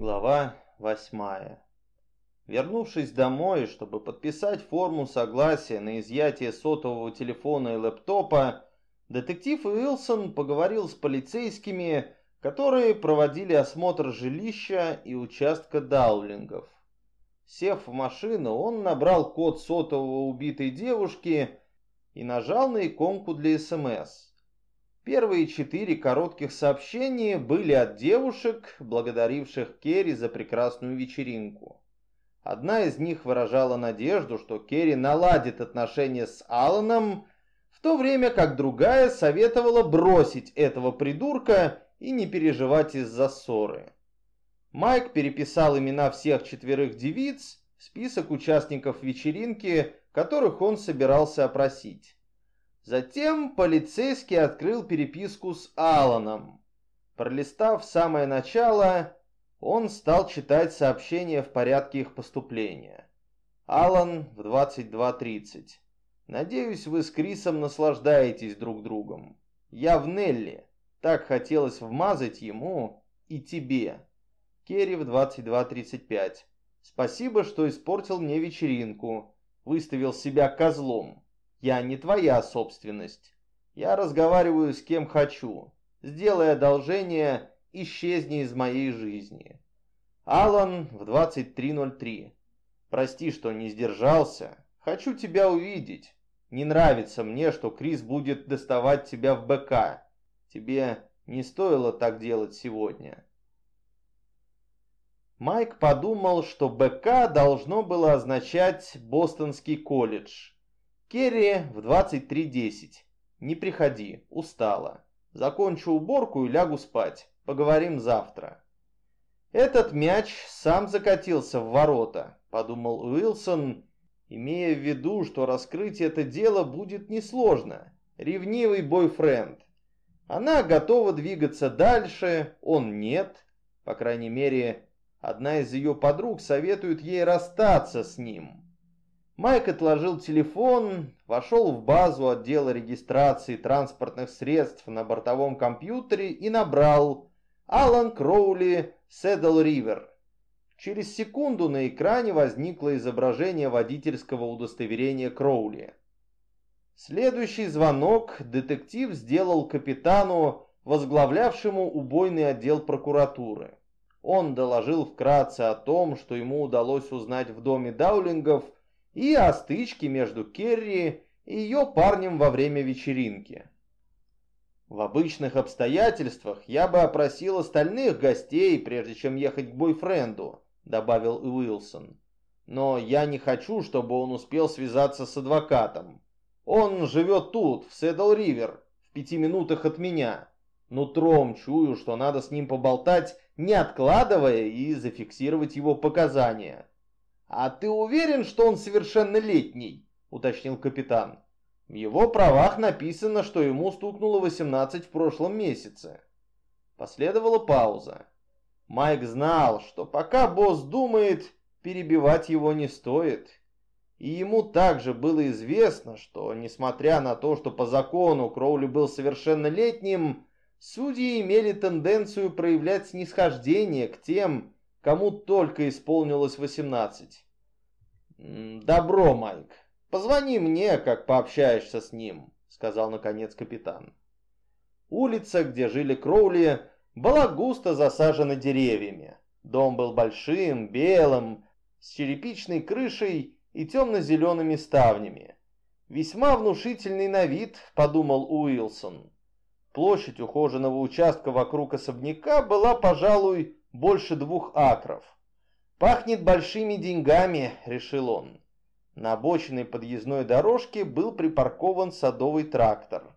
Глава восьмая. Вернувшись домой, чтобы подписать форму согласия на изъятие сотового телефона и лэптопа, детектив Уилсон поговорил с полицейскими, которые проводили осмотр жилища и участка даулингов. Сев в машину, он набрал код сотового убитой девушки и нажал на иконку для СМС. Первые четыре коротких сообщения были от девушек, благодаривших Керри за прекрасную вечеринку. Одна из них выражала надежду, что Керри наладит отношения с Алланом, в то время как другая советовала бросить этого придурка и не переживать из-за ссоры. Майк переписал имена всех четверых девиц список участников вечеринки, которых он собирался опросить. Затем полицейский открыл переписку с Аланом. Пролистав самое начало, он стал читать сообщения в порядке их поступления. Алан в 22.30. Надеюсь, вы с Крисом наслаждаетесь друг другом. Я в Нелли. Так хотелось вмазать ему и тебе. Керри в 22.35. Спасибо, что испортил мне вечеринку. Выставил себя козлом. Я не твоя собственность. Я разговариваю с кем хочу. Сделай одолжение, исчезни из моей жизни. Алан в 23.03. Прости, что не сдержался. Хочу тебя увидеть. Не нравится мне, что Крис будет доставать тебя в БК. Тебе не стоило так делать сегодня. Майк подумал, что БК должно было означать Бостонский колледж. Керри в 23.10. Не приходи, устала. Закончу уборку и лягу спать. Поговорим завтра. Этот мяч сам закатился в ворота, подумал Уилсон, имея в виду, что раскрыть это дело будет несложно. Ревнивый бойфренд. Она готова двигаться дальше, он нет. По крайней мере, одна из ее подруг советует ей расстаться с ним. Майк отложил телефон, вошел в базу отдела регистрации транспортных средств на бортовом компьютере и набрал «Алан Кроули, Седл Ривер». Через секунду на экране возникло изображение водительского удостоверения Кроули. Следующий звонок детектив сделал капитану, возглавлявшему убойный отдел прокуратуры. Он доложил вкратце о том, что ему удалось узнать в доме Даулингов – и о стычке между Керри и ее парнем во время вечеринки. В обычных обстоятельствах я бы опросил остальных гостей, прежде чем ехать к бойфренду, добавил Уилсон. Но я не хочу, чтобы он успел связаться с адвокатом. Он живет тут, в Седл-Ривер, в пяти минутах от меня. Нутром чую, что надо с ним поболтать, не откладывая и зафиксировать его показания. «А ты уверен, что он совершеннолетний?» — уточнил капитан. «В его правах написано, что ему стукнуло 18 в прошлом месяце». Последовала пауза. Майк знал, что пока босс думает, перебивать его не стоит. И ему также было известно, что, несмотря на то, что по закону Кроули был совершеннолетним, судьи имели тенденцию проявлять снисхождение к тем, кому только исполнилось 18. «Добро, Майк. Позвони мне, как пообщаешься с ним», — сказал наконец капитан. Улица, где жили Кроули, была густо засажена деревьями. Дом был большим, белым, с черепичной крышей и темно-зелеными ставнями. Весьма внушительный на вид, подумал Уилсон. Площадь ухоженного участка вокруг особняка была, пожалуй, больше двух акров. «Пахнет большими деньгами», — решил он. На обочине подъездной дорожки был припаркован садовый трактор.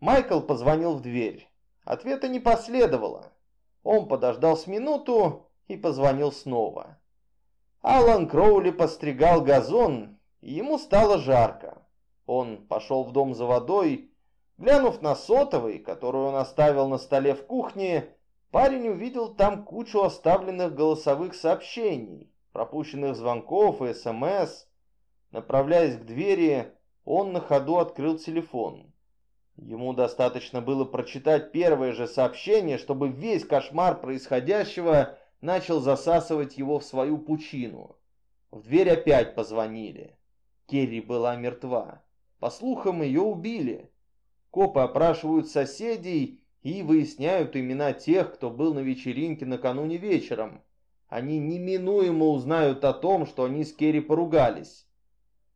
Майкл позвонил в дверь. Ответа не последовало. Он подождал с минуту и позвонил снова. Алан Кроули постригал газон, и ему стало жарко. Он пошел в дом за водой, глянув на сотовый, который он оставил на столе в кухне, Парень увидел там кучу оставленных голосовых сообщений, пропущенных звонков и СМС. Направляясь к двери, он на ходу открыл телефон. Ему достаточно было прочитать первое же сообщение, чтобы весь кошмар происходящего начал засасывать его в свою пучину. В дверь опять позвонили. Керри была мертва. По слухам, ее убили. Копы опрашивают соседей и выясняют имена тех, кто был на вечеринке накануне вечером. Они неминуемо узнают о том, что они с Керри поругались.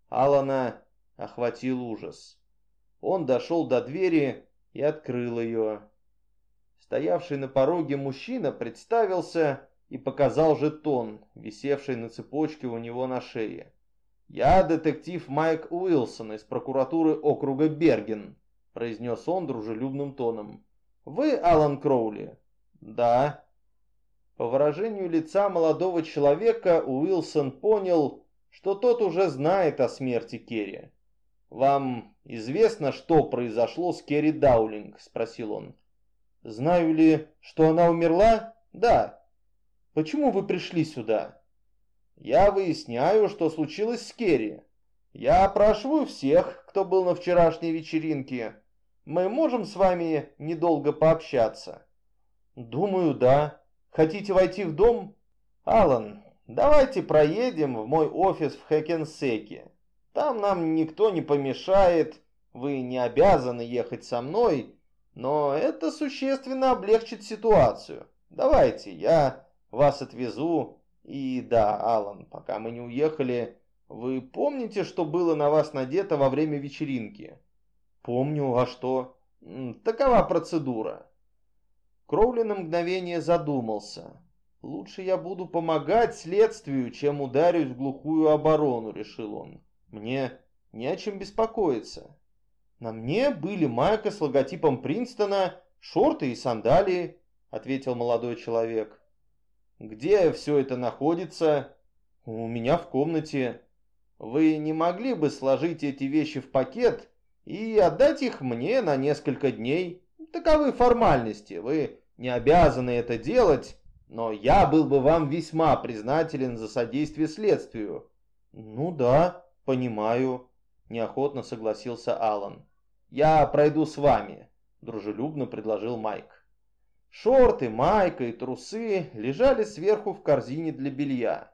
Алана охватил ужас. Он дошел до двери и открыл ее. Стоявший на пороге мужчина представился и показал жетон, висевший на цепочке у него на шее. «Я детектив Майк Уилсон из прокуратуры округа Берген», произнес он дружелюбным тоном. «Вы Алан Кроули?» «Да». По выражению лица молодого человека Уилсон понял, что тот уже знает о смерти Керри. «Вам известно, что произошло с Керри Даулинг?» – спросил он. «Знаю ли, что она умерла?» «Да». «Почему вы пришли сюда?» «Я выясняю, что случилось с Керри. Я опрашиваю всех, кто был на вчерашней вечеринке. Мы можем с вами недолго пообщаться?» «Думаю, да. Хотите войти в дом?» «Алан, давайте проедем в мой офис в Хэкенсеке. Там нам никто не помешает, вы не обязаны ехать со мной, но это существенно облегчит ситуацию. Давайте, я вас отвезу. И да, Алан, пока мы не уехали, вы помните, что было на вас надето во время вечеринки?» «Помню, а что?» «Такова процедура». Кроули на мгновение задумался. «Лучше я буду помогать следствию, чем ударюсь в глухую оборону», — решил он. «Мне не о чем беспокоиться. На мне были майка с логотипом Принстона, шорты и сандалии», — ответил молодой человек. «Где все это находится?» «У меня в комнате». «Вы не могли бы сложить эти вещи в пакет и отдать их мне на несколько дней. Таковы формальности, вы не обязаны это делать, но я был бы вам весьма признателен за содействие следствию». «Ну да, понимаю», — неохотно согласился Алан. «Я пройду с вами», — дружелюбно предложил Майк. Шорты, майка и трусы лежали сверху в корзине для белья.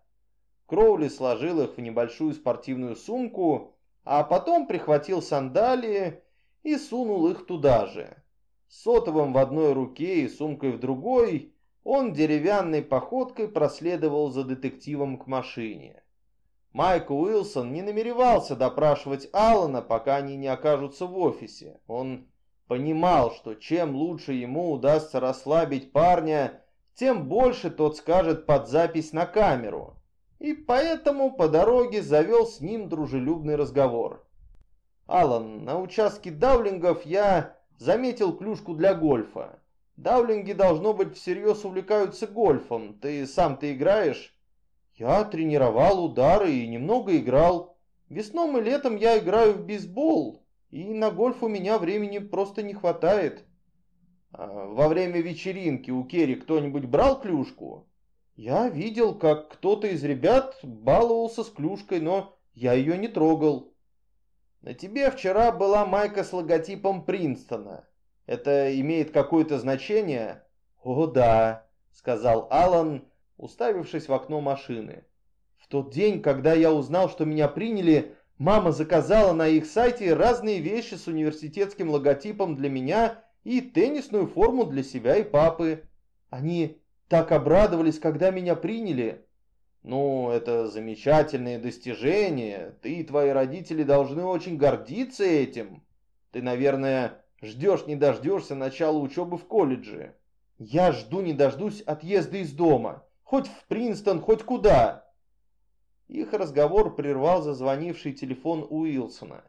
Кроули сложил их в небольшую спортивную сумку а потом прихватил сандалии и сунул их туда же. сотовым в одной руке и сумкой в другой он деревянной походкой проследовал за детективом к машине. Майк Уилсон не намеревался допрашивать Алана, пока они не окажутся в офисе. Он понимал, что чем лучше ему удастся расслабить парня, тем больше тот скажет под запись на камеру и поэтому по дороге завел с ним дружелюбный разговор. «Алан, на участке даулингов я заметил клюшку для гольфа. Даулинги, должно быть, всерьез увлекаются гольфом. Ты сам-то играешь?» «Я тренировал удары и немного играл. Весном и летом я играю в бейсбол, и на гольф у меня времени просто не хватает». А «Во время вечеринки у Керри кто-нибудь брал клюшку?» Я видел, как кто-то из ребят баловался с клюшкой, но я ее не трогал. На тебе вчера была майка с логотипом Принстона. Это имеет какое-то значение? О, да, сказал Алан, уставившись в окно машины. В тот день, когда я узнал, что меня приняли, мама заказала на их сайте разные вещи с университетским логотипом для меня и теннисную форму для себя и папы. Они так обрадовались, когда меня приняли. Ну, это замечательные достижения. Ты и твои родители должны очень гордиться этим. Ты, наверное, ждешь не дождешься начала учебы в колледже. Я жду не дождусь отъезда из дома. Хоть в Принстон, хоть куда. Их разговор прервал зазвонивший телефон Уилсона.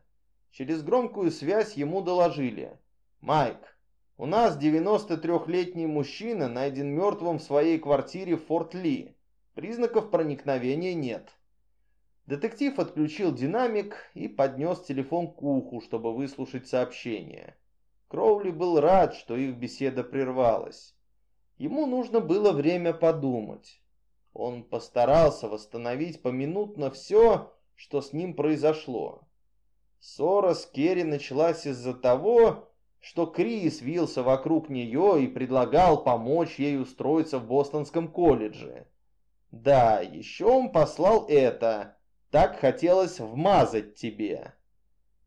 Через громкую связь ему доложили. «Майк, у нас 93-летний мужчина найден мертвым в своей квартире в Форт Ли. Признаков проникновения нет. Детектив отключил динамик и поднес телефон к уху, чтобы выслушать сообщение. Кроули был рад, что их беседа прервалась. Ему нужно было время подумать. Он постарался восстановить поминутно все, что с ним произошло. Ссора с Керри началась из-за того, что Крис вился вокруг нее и предлагал помочь ей устроиться в Бостонском колледже. Да, еще он послал это. Так хотелось вмазать тебе.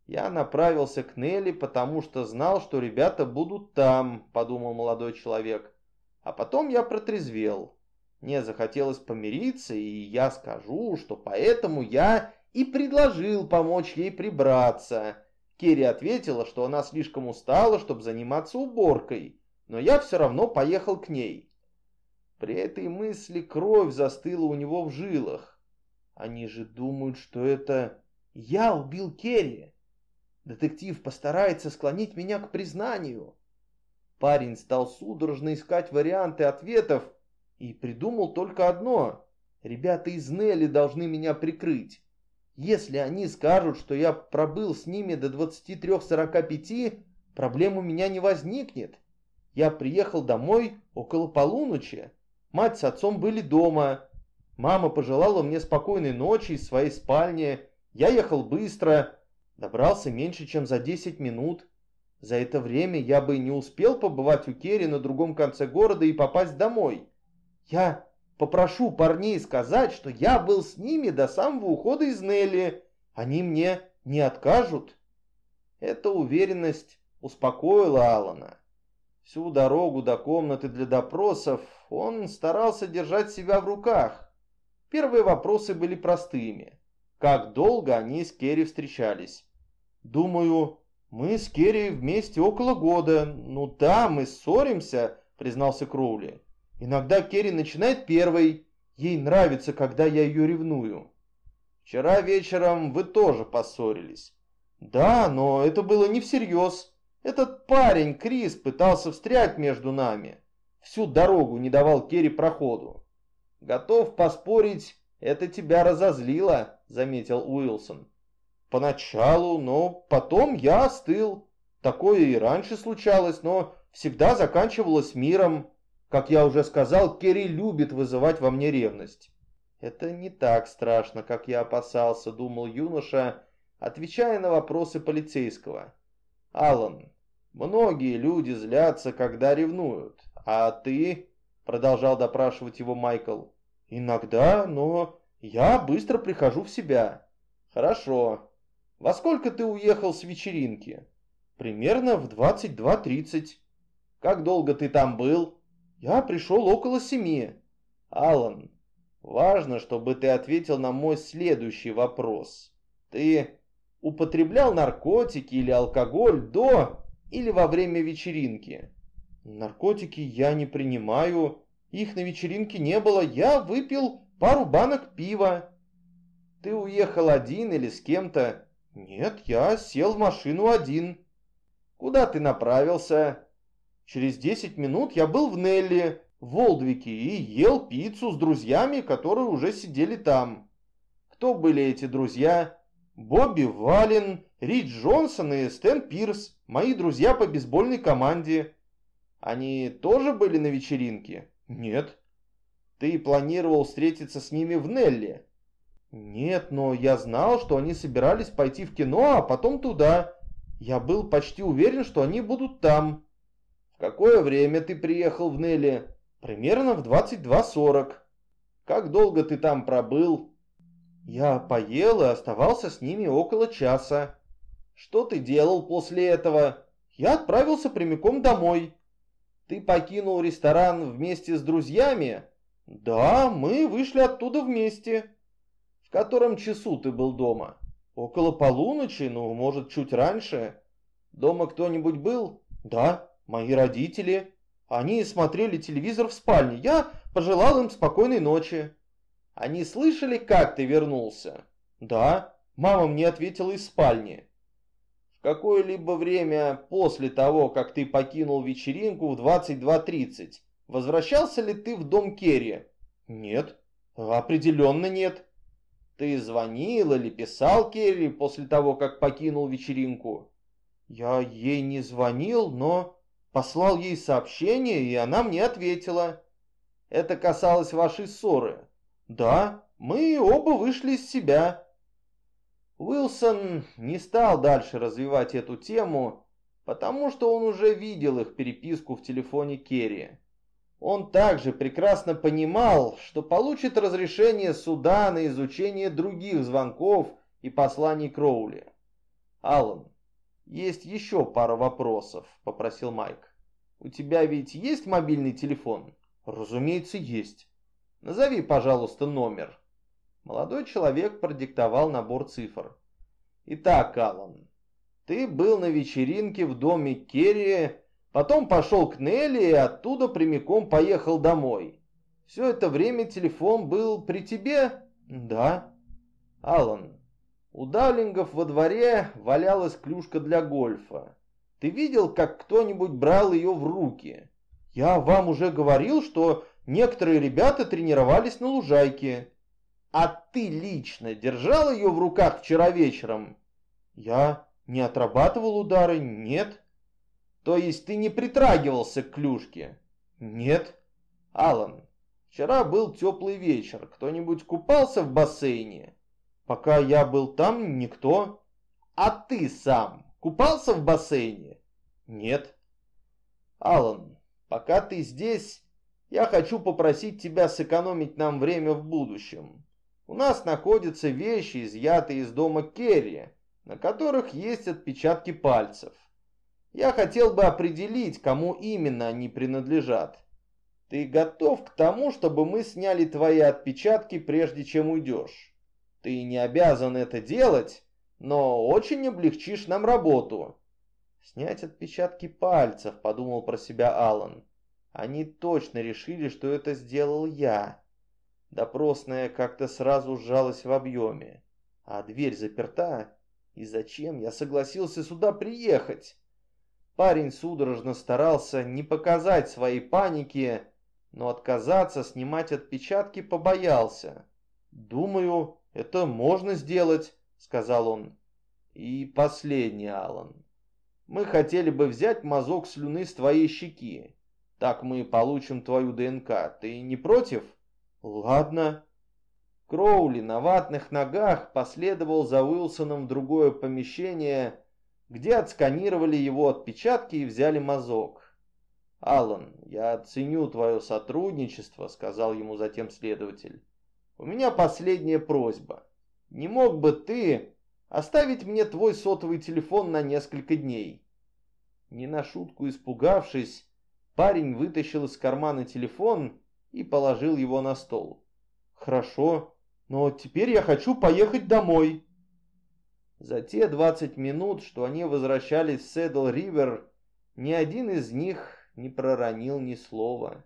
Я направился к Нелли, потому что знал, что ребята будут там, подумал молодой человек. А потом я протрезвел. Мне захотелось помириться, и я скажу, что поэтому я и предложил помочь ей прибраться. Керри ответила, что она слишком устала, чтобы заниматься уборкой, но я все равно поехал к ней. При этой мысли кровь застыла у него в жилах. Они же думают, что это я убил Керри. Детектив постарается склонить меня к признанию. Парень стал судорожно искать варианты ответов и придумал только одно. Ребята из Нелли должны меня прикрыть. Если они скажут, что я пробыл с ними до 23.45, проблем у меня не возникнет. Я приехал домой около полуночи. Мать с отцом были дома. Мама пожелала мне спокойной ночи из своей спальни. Я ехал быстро, добрался меньше, чем за 10 минут. За это время я бы не успел побывать у Керри на другом конце города и попасть домой. Я попрошу парней сказать, что я был с ними до самого ухода из Нелли. Они мне не откажут. Эта уверенность успокоила Алана. Всю дорогу до комнаты для допросов он старался держать себя в руках. Первые вопросы были простыми. Как долго они с Керри встречались? Думаю, мы с Керри вместе около года. Ну да, мы ссоримся, признался Кроули. Иногда Керри начинает первой. Ей нравится, когда я ее ревную. Вчера вечером вы тоже поссорились. Да, но это было не всерьез. Этот парень, Крис, пытался встрять между нами. Всю дорогу не давал Керри проходу. Готов поспорить, это тебя разозлило, заметил Уилсон. Поначалу, но потом я остыл. Такое и раньше случалось, но всегда заканчивалось миром. Как я уже сказал, Керри любит вызывать во мне ревность. Это не так страшно, как я опасался, думал юноша, отвечая на вопросы полицейского. Алан, многие люди злятся, когда ревнуют. А ты, продолжал допрашивать его Майкл, иногда, но я быстро прихожу в себя. Хорошо. Во сколько ты уехал с вечеринки? Примерно в 22.30. Как долго ты там был? Я пришел около семи. Алан, важно, чтобы ты ответил на мой следующий вопрос. Ты употреблял наркотики или алкоголь до или во время вечеринки? Наркотики я не принимаю. Их на вечеринке не было. Я выпил пару банок пива. Ты уехал один или с кем-то? Нет, я сел в машину один. Куда ты направился? Через 10 минут я был в Нелли, в Волдвике, и ел пиццу с друзьями, которые уже сидели там. Кто были эти друзья? Бобби Вален, Рид Джонсон и Стэн Пирс, мои друзья по бейсбольной команде. Они тоже были на вечеринке? Нет. Ты планировал встретиться с ними в Нелли? Нет, но я знал, что они собирались пойти в кино, а потом туда. Я был почти уверен, что они будут там какое время ты приехал в Нелли? Примерно в 22.40. Как долго ты там пробыл? Я поел и оставался с ними около часа. Что ты делал после этого? Я отправился прямиком домой. Ты покинул ресторан вместе с друзьями? Да, мы вышли оттуда вместе. В котором часу ты был дома? Около полуночи, ну, может, чуть раньше. Дома кто-нибудь был? Да. Мои родители, они смотрели телевизор в спальне. Я пожелал им спокойной ночи. Они слышали, как ты вернулся? Да, мама мне ответила из спальни. В какое-либо время после того, как ты покинул вечеринку в 22.30, возвращался ли ты в дом Керри? Нет, определенно нет. Ты звонил или писал Керри после того, как покинул вечеринку? Я ей не звонил, но... Послал ей сообщение, и она мне ответила. Это касалось вашей ссоры. Да, мы оба вышли из себя. Уилсон не стал дальше развивать эту тему. потому что он уже видел их переписку в телефоне Керри. Он также прекрасно понимал, что получит разрешение суда на изучение других звонков и посланий Кроули. «Аллан, есть еще пара вопросов», — попросил Майк. «У тебя ведь есть мобильный телефон?» «Разумеется, есть». «Назови, пожалуйста, номер». Молодой человек продиктовал набор цифр. «Итак, Аллан, ты был на вечеринке в доме Керри, потом пошел к Нелли и оттуда прямиком поехал домой. Все это время телефон был при тебе? Да. Алан, у Даулингов во дворе валялась клюшка для гольфа. Ты видел, как кто-нибудь брал ее в руки? Я вам уже говорил, что некоторые ребята тренировались на лужайке. А ты лично держал ее в руках вчера вечером? Я не отрабатывал удары, нет. То есть ты не притрагивался к клюшке? Нет. Алан, вчера был теплый вечер. Кто-нибудь купался в бассейне? Пока я был там, никто. А ты сам купался в бассейне? Нет. Алан, пока ты здесь, я хочу попросить тебя сэкономить нам время в будущем. У нас находятся вещи, изъятые из дома Керри, на которых есть отпечатки пальцев. Я хотел бы определить, кому именно они принадлежат. Ты готов к тому, чтобы мы сняли твои отпечатки, прежде чем уйдешь? Ты не обязан это делать, но очень облегчишь нам работу. Снять отпечатки пальцев, подумал про себя Алан. Они точно решили, что это сделал я. Допросная как-то сразу сжалась в объеме. А дверь заперта. И зачем я согласился сюда приехать? Парень судорожно старался не показать своей паники, но отказаться снимать отпечатки побоялся. «Думаю, это можно сделать», — сказал он. «И последний, Алан. Мы хотели бы взять мазок слюны с твоей щеки. Так мы получим твою ДНК. Ты не против?» «Ладно», Кроули на ватных ногах последовал за Уилсоном в другое помещение, где отсканировали его отпечатки и взяли мазок. «Аллан, я ценю твое сотрудничество», — сказал ему затем следователь. «У меня последняя просьба. Не мог бы ты оставить мне твой сотовый телефон на несколько дней?» Не на шутку испугавшись, парень вытащил из кармана телефон и положил его на стол. «Хорошо», но теперь я хочу поехать домой. За те 20 минут, что они возвращались в Седл-Ривер, ни один из них не проронил ни слова.